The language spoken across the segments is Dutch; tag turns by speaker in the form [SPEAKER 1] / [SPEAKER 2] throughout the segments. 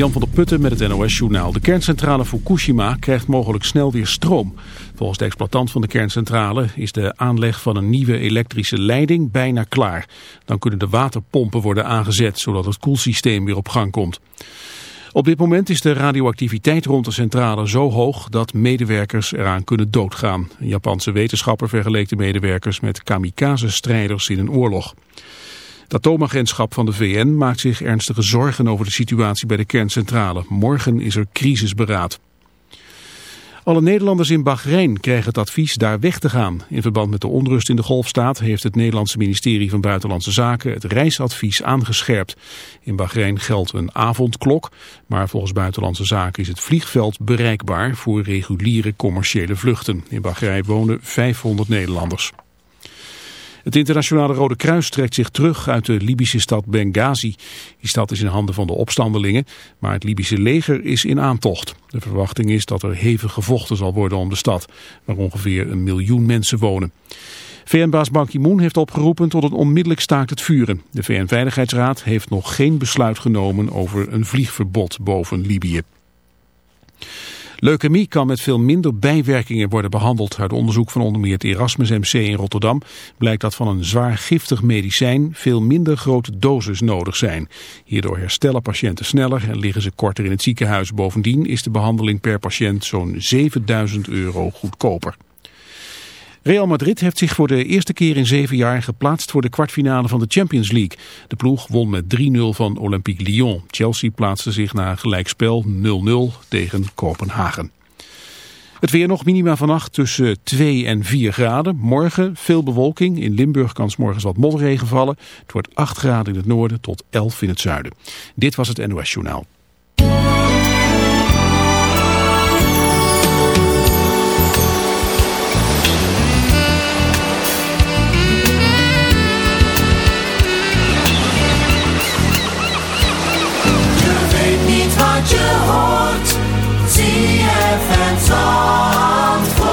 [SPEAKER 1] Jan van der Putten met het NOS-journaal. De kerncentrale Fukushima krijgt mogelijk snel weer stroom. Volgens de exploitant van de kerncentrale is de aanleg van een nieuwe elektrische leiding bijna klaar. Dan kunnen de waterpompen worden aangezet, zodat het koelsysteem weer op gang komt. Op dit moment is de radioactiviteit rond de centrale zo hoog dat medewerkers eraan kunnen doodgaan. Een Japanse wetenschapper vergeleek de medewerkers met kamikaze-strijders in een oorlog. Het atoomagentschap van de VN maakt zich ernstige zorgen over de situatie bij de kerncentrale. Morgen is er crisisberaad. Alle Nederlanders in Bahrein krijgen het advies daar weg te gaan. In verband met de onrust in de golfstaat heeft het Nederlandse ministerie van Buitenlandse Zaken het reisadvies aangescherpt. In Bahrein geldt een avondklok, maar volgens Buitenlandse Zaken is het vliegveld bereikbaar voor reguliere commerciële vluchten. In Bahrein wonen 500 Nederlanders. Het internationale Rode Kruis trekt zich terug uit de Libische stad Benghazi. Die stad is in handen van de opstandelingen, maar het Libische leger is in aantocht. De verwachting is dat er hevig gevochten zal worden om de stad, waar ongeveer een miljoen mensen wonen. VN-baas Ban Ki-moon heeft opgeroepen tot een onmiddellijk staakt het vuren. De VN-veiligheidsraad heeft nog geen besluit genomen over een vliegverbod boven Libië. Leukemie kan met veel minder bijwerkingen worden behandeld. Uit onderzoek van onder meer het Erasmus MC in Rotterdam blijkt dat van een zwaar giftig medicijn veel minder grote doses nodig zijn. Hierdoor herstellen patiënten sneller en liggen ze korter in het ziekenhuis. Bovendien is de behandeling per patiënt zo'n 7000 euro goedkoper. Real Madrid heeft zich voor de eerste keer in zeven jaar geplaatst voor de kwartfinale van de Champions League. De ploeg won met 3-0 van Olympique Lyon. Chelsea plaatste zich na gelijkspel 0-0 tegen Kopenhagen. Het weer nog minima vannacht tussen 2 en 4 graden. Morgen veel bewolking. In Limburg kan morgens wat motregen vallen. Het wordt 8 graden in het noorden tot 11 in het zuiden. Dit was het NOS Journaal.
[SPEAKER 2] Wat je hoort. ZFM Zandvoort.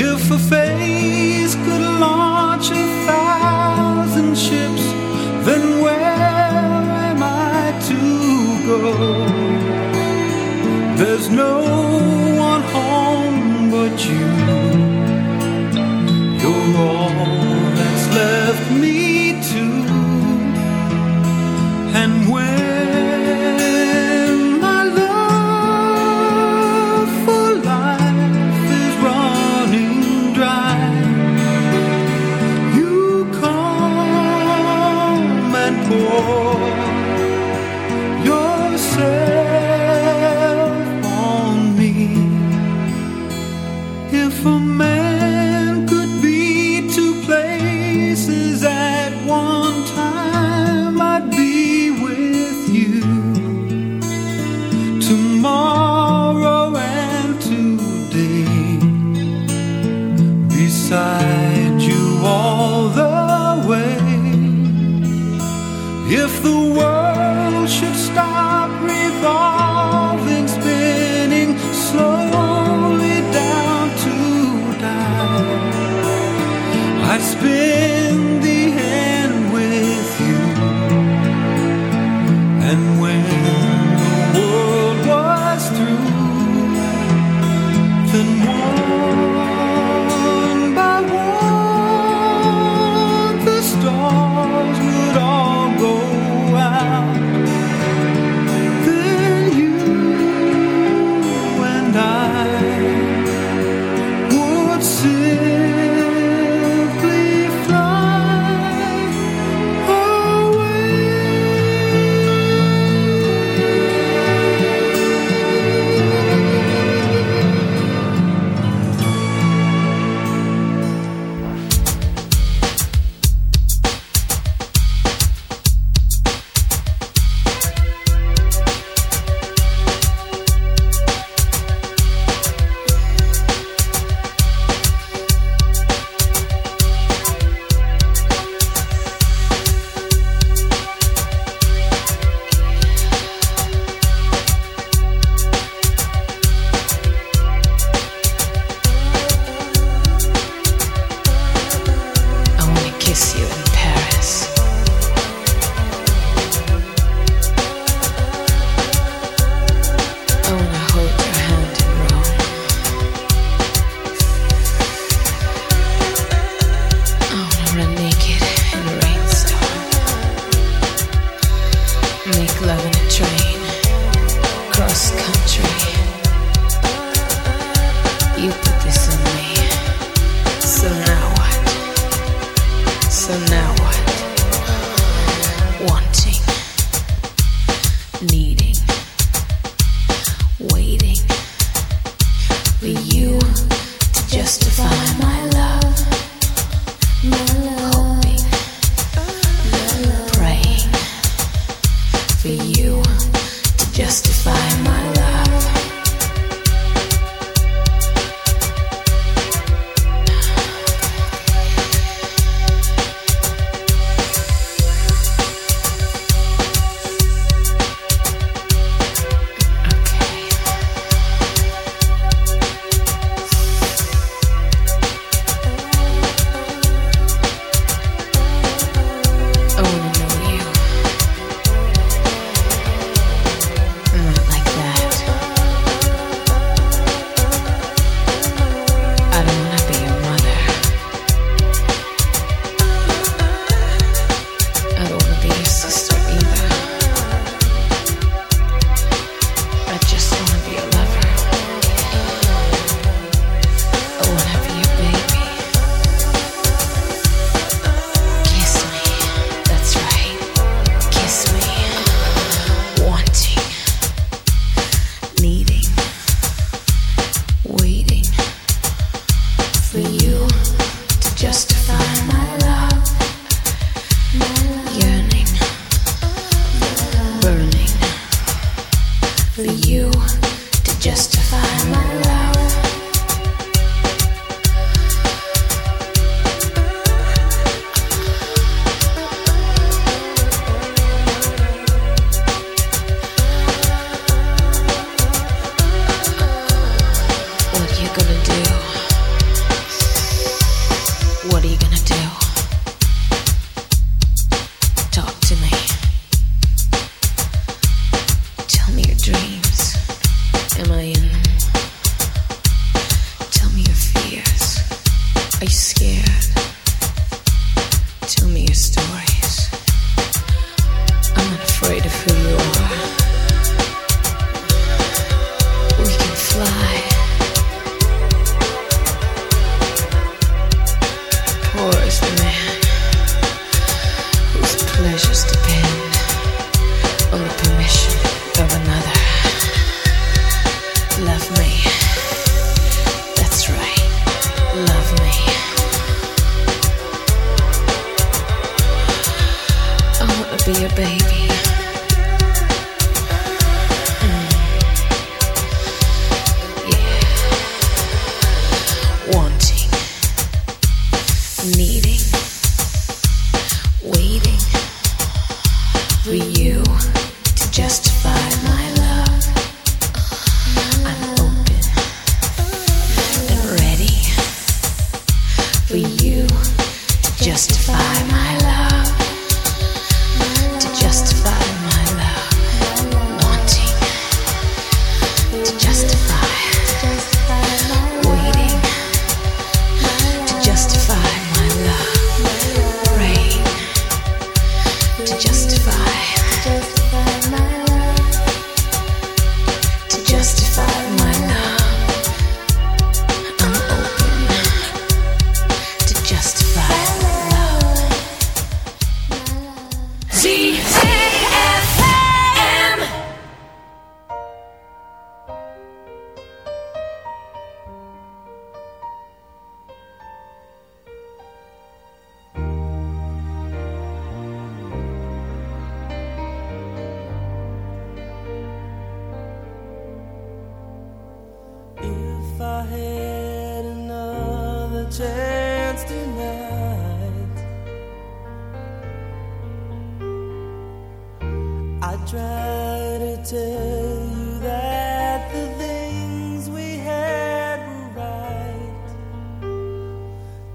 [SPEAKER 3] If a face could launch a
[SPEAKER 4] thousand ships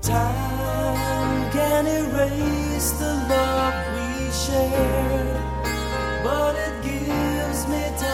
[SPEAKER 4] Time can erase the love we shared, but it gives me time.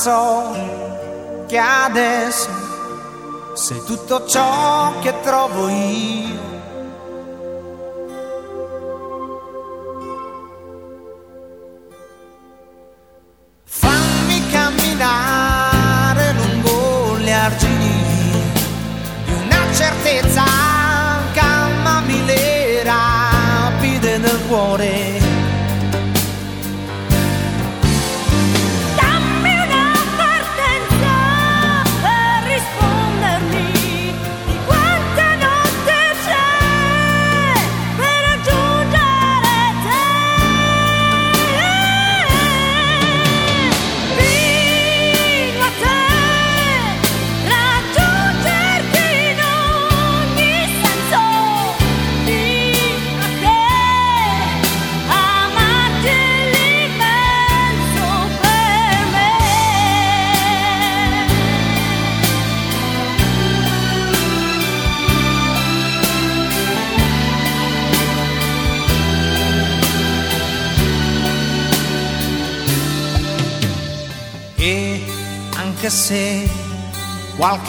[SPEAKER 5] So che adesso sei tutto ciò che trovo io.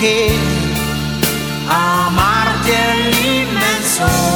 [SPEAKER 6] que amarte el inmenso.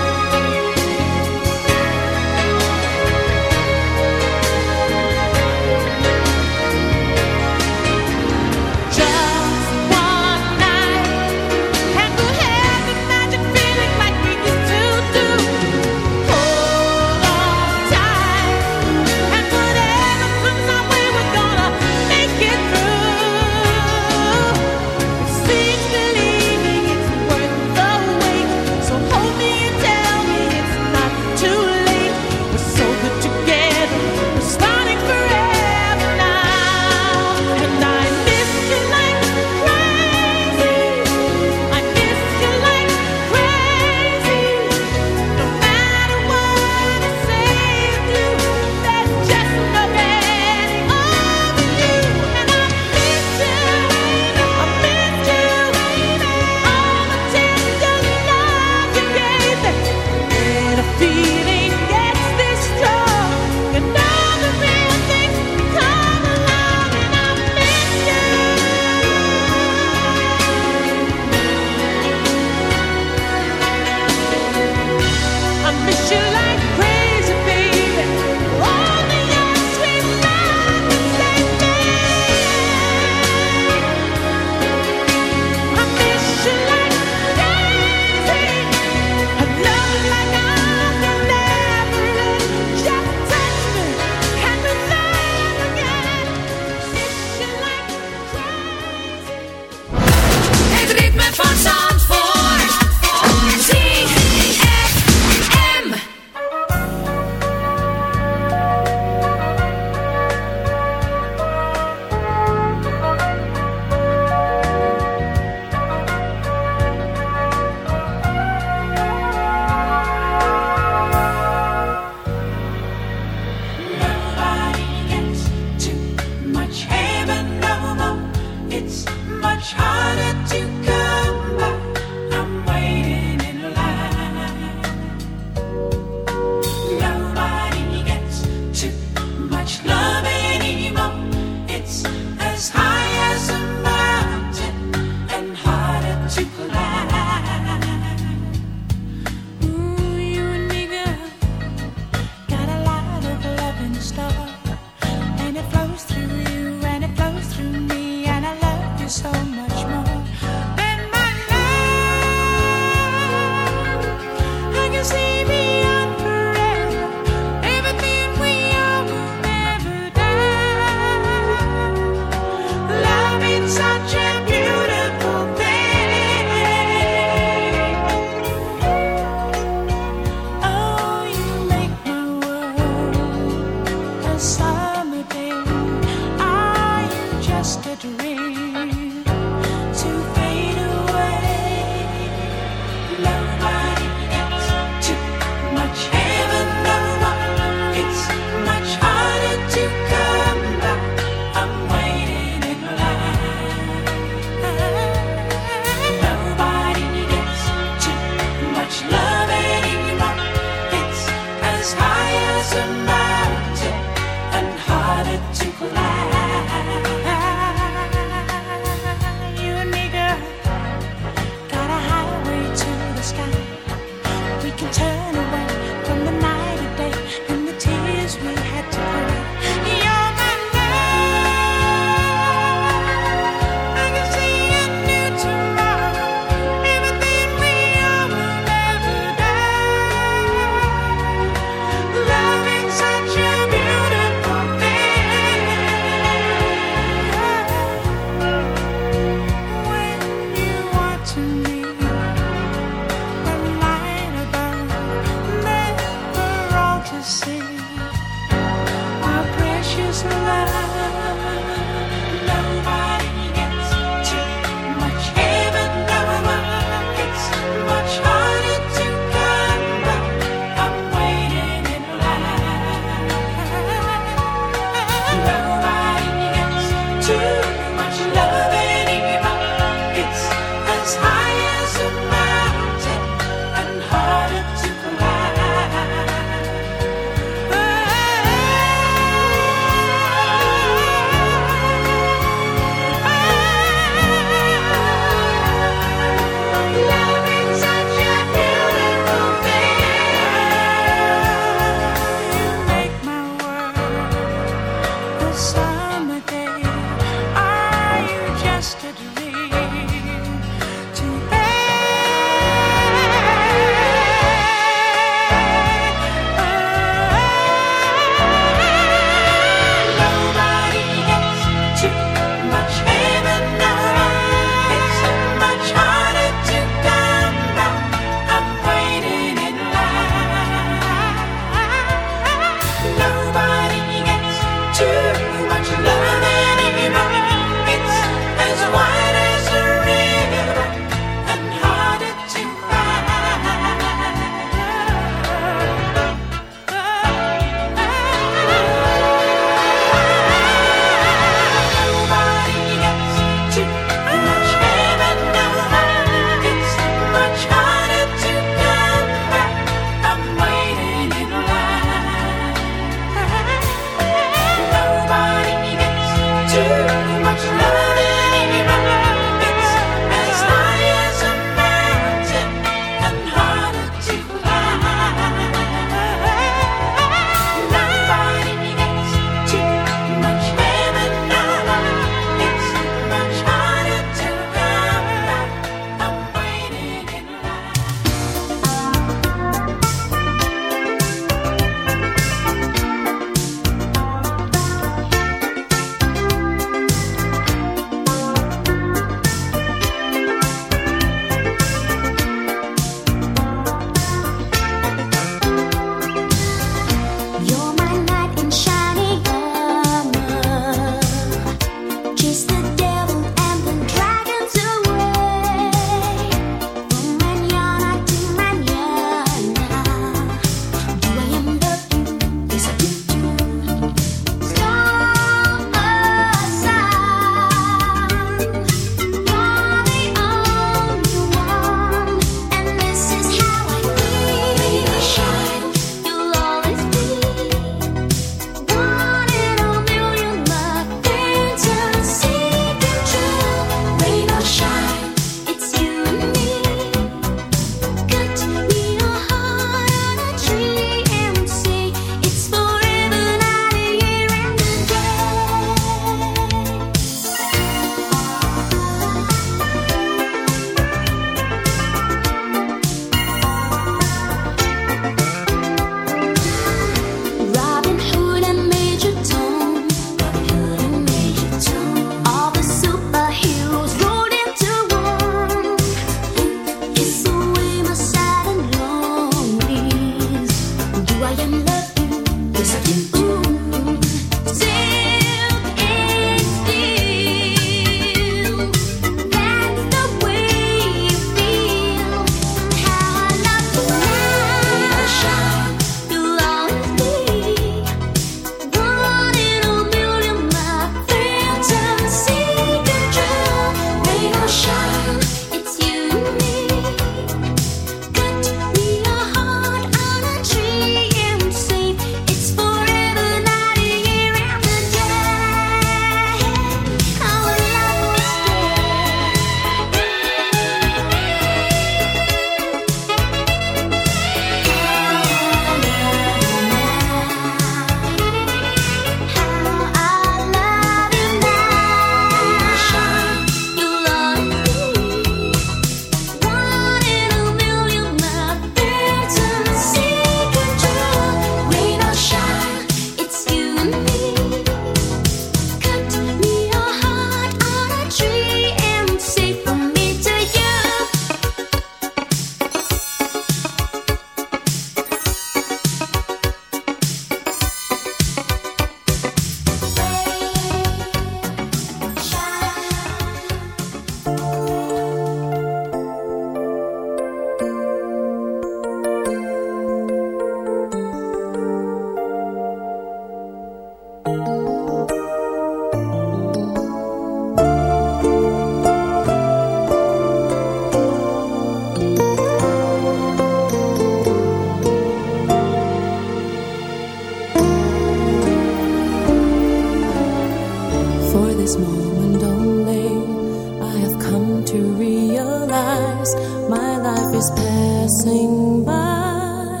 [SPEAKER 7] is
[SPEAKER 8] passing by.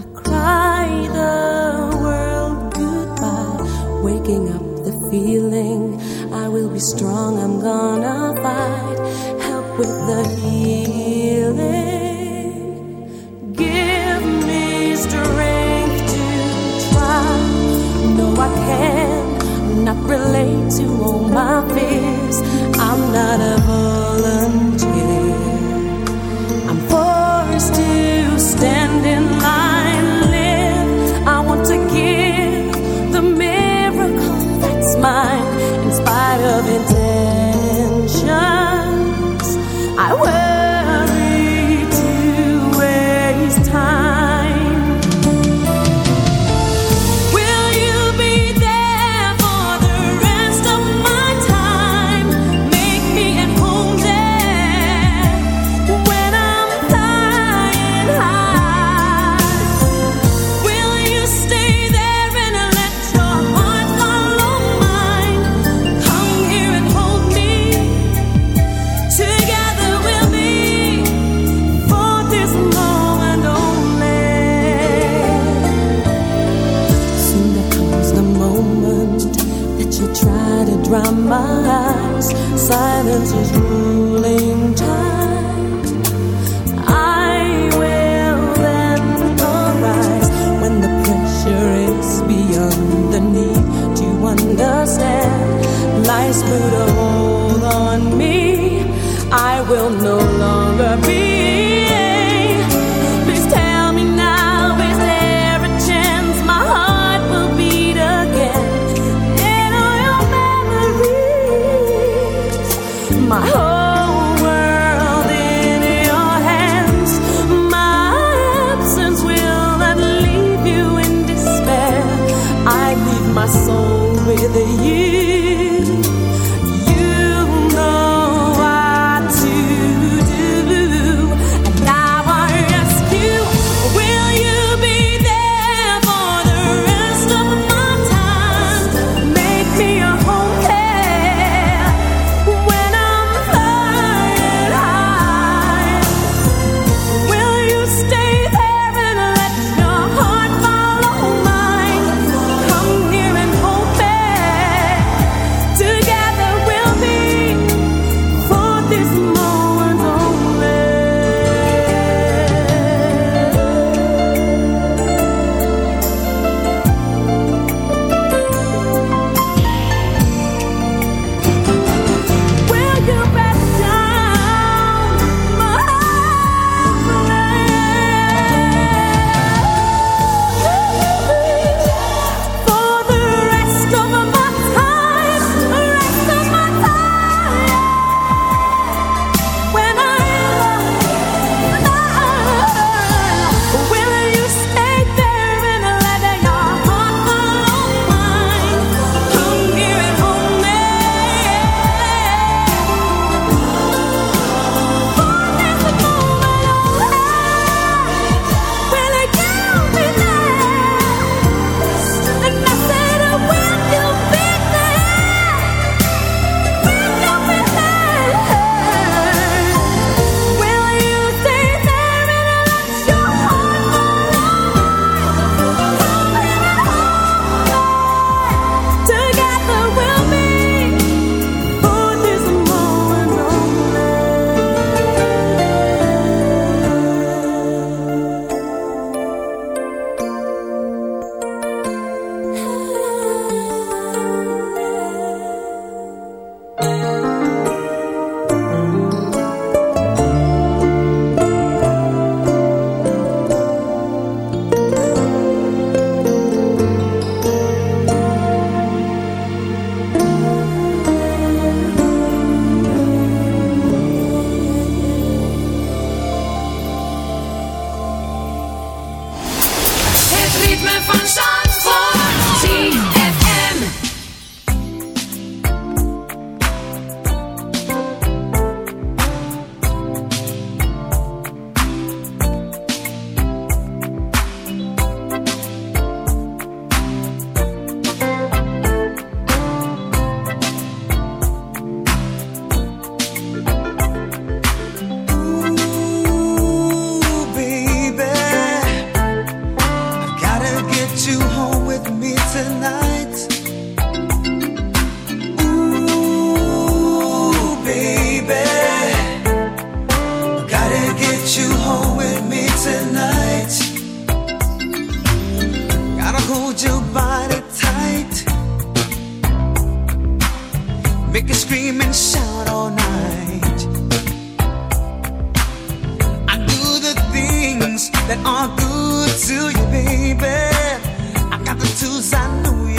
[SPEAKER 8] I cry the world goodbye, waking up the feeling I will be strong, I'm gonna fight. Help with the healing. Give me strength to try. No, I can relate to all my fears. I'm not a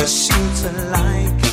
[SPEAKER 5] Shoots she's like